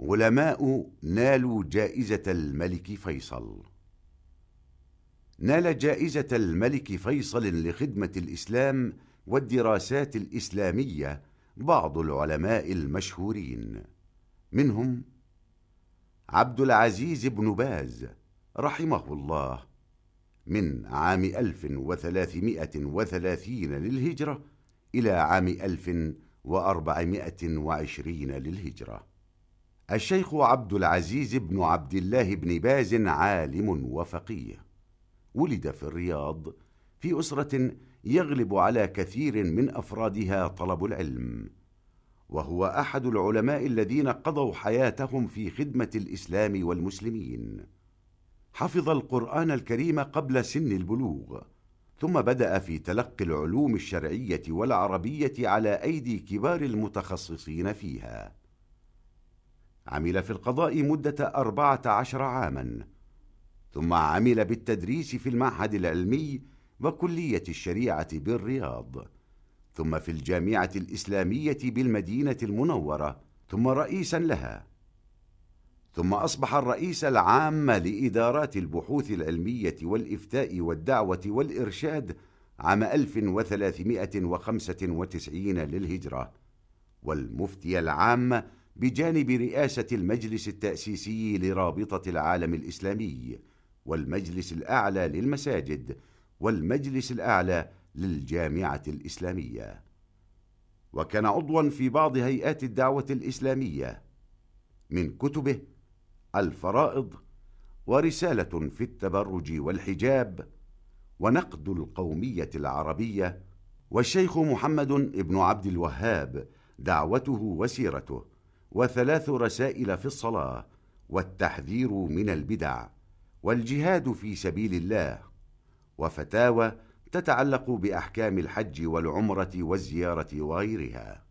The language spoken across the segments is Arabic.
علماء نالوا جائزة الملك فيصل. نال جائزة الملك فيصل لخدمة الإسلام والدراسات الإسلامية بعض العلماء المشهورين منهم عبد العزيز بن باز رحمه الله من عام 1330 للهجرة إلى عام 1420 للهجرة. الشيخ عبد العزيز بن عبد الله بن باز عالم وفقيه. ولد في الرياض في أسرة يغلب على كثير من أفرادها طلب العلم. وهو أحد العلماء الذين قضوا حياتهم في خدمة الإسلام والمسلمين. حفظ القرآن الكريم قبل سن البلوغ ثم بدأ في تلقي العلوم الشرعية والعربية على أيدي كبار المتخصصين فيها. عمل في القضاء مدة أربعة عشر عاماً ثم عمل بالتدريس في المعهد العلمي وكلية الشريعة بالرياض ثم في الجامعة الإسلامية بالمدينة المنورة ثم رئيسا لها. ثم أصبح الرئيس العام لإدارات البحوث العلمية والإفتاء والدعوة والإرشاد عام 1395 للهجرة والمفتي العام بجانب رئاسة المجلس التأسيسي لرابطة العالم الإسلامي والمجلس الأعلى للمساجد والمجلس الأعلى للجامعة الإسلامية. وكان عضوا في بعض هيئات الدعوة الإسلامية من كتبه الفرائض ورسالة في التبرج والحجاب ونقد القومية العربية والشيخ محمد بن عبد الوهاب دعوته وسيرته. وثلاث رسائل في الصلاة والتحذير من البدع والجهاد في سبيل الله وفتاوى تتعلق بأحكام الحج والعمرة والزيارة وغيرها.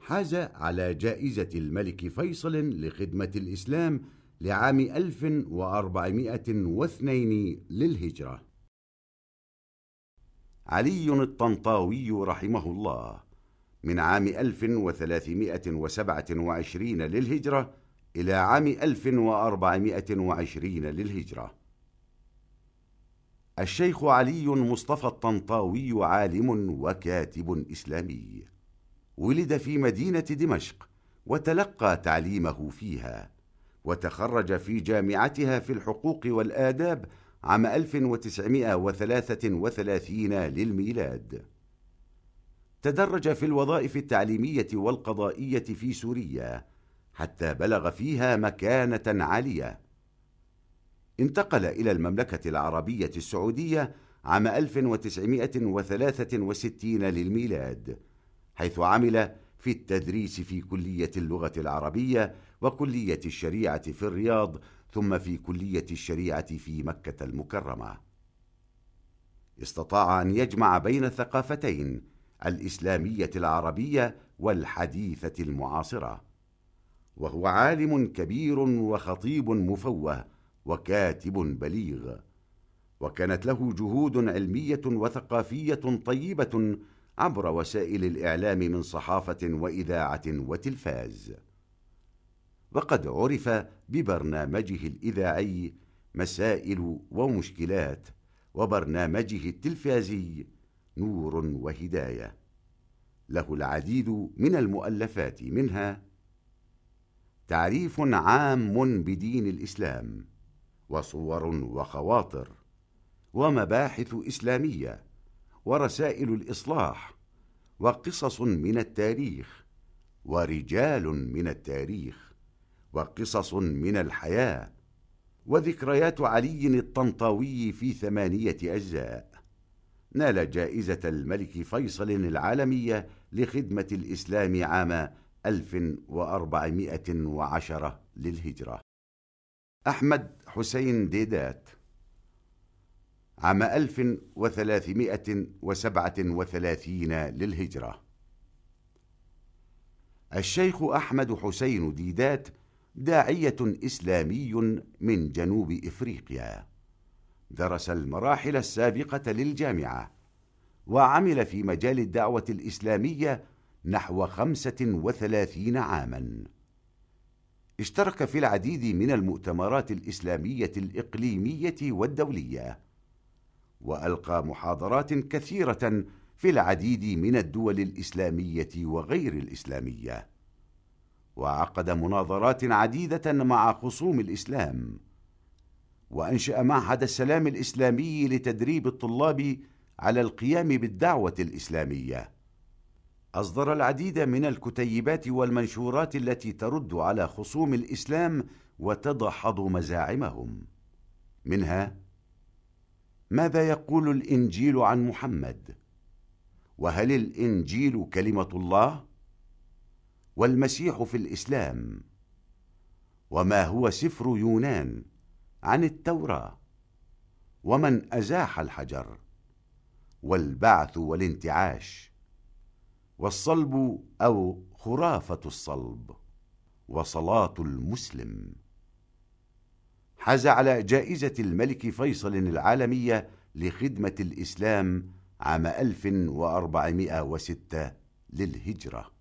حاز على جائزة الملك فيصل لخدمة الإسلام لعام 1402 للهجرة. علي الطنطاوي رحمه الله. من عام 1327 للهجرة إلى عام 1420 للهجرة. الشيخ علي مصطفى الطنطاوي عالم وكاتب إسلامي. ولد في مدينة دمشق وتلقى تعليمه فيها وتخرج في جامعتها في الحقوق والآداب عام 1933 للميلاد. تدرج في الوظائف التعليمية والقضائية في سوريا حتى بلغ فيها مكانة عالية. انتقل إلى المملكة العربية السعودية عام 1963 للميلاد حيث عمل في التدريس في كلية اللغة العربية وكلية الشريعة في الرياض ثم في كلية الشريعة في مكة المكرمة. استطاع أن يجمع بين الثقافتين الإسلامية العربية والحديثة المعاصرة. وهو عالم كبير وخطيب مفوه وكاتب بليغ. وكانت له جهود علمية وثقافية طيبة عبر وسائل الإعلام من صحافة وإذاعة وتلفاز. وقد عرف ببرنامجه الإذاعي مسائل ومشكلات وبرنامجه التلفازي نور وهداية. له العديد من المؤلفات منها تعريف عام بدين الإسلام وصور وخواطر ومباحث إسلامية ورسائل الإصلاح وقصص من التاريخ ورجال من التاريخ وقصص من الحياة وذكريات علي الطنطاوي في ثمانية أجزاء. نال جائزة الملك فيصل العالمية لخدمة الإسلام عام 1410 للهجرة. أحمد حسين ديدات. عام 1337 للهجرة. الشيخ أحمد حسين ديدات داعية إسلامي من جنوب إفريقيا. درس المراحل السابقة للجامعة وعمل في مجال الدعوة الإسلامية نحو خمسة وثلاثين عاما. اشترك في العديد من المؤتمرات الإسلامية الإقليمية والدولية وألقى محاضرات كثيرة في العديد من الدول الإسلامية وغير الإسلامية وعقد مناظرات عديدة مع خصوم الإسلام. وأنشأ معهد السلام الإسلامي لتدريب الطلاب على القيام بالدعوة الإسلامية أصدر العديد من الكتيبات والمنشورات التي ترد على خصوم الإسلام وتدحض مزاعمهم منها ماذا يقول الإنجيل عن محمد؟ وهل الإنجيل كلمة الله؟ والمسيح في الإسلام وما هو سفر يونان عن التوراة ومن أزاح الحجر والبعث والانتعاش والصلب أو خرافة الصلب وصلاة المسلم. حاز على جائزة الملك فيصل العالمية لخدمة الإسلام عام 1406 للهجرة.